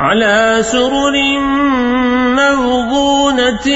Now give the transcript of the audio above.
على سرر موضونة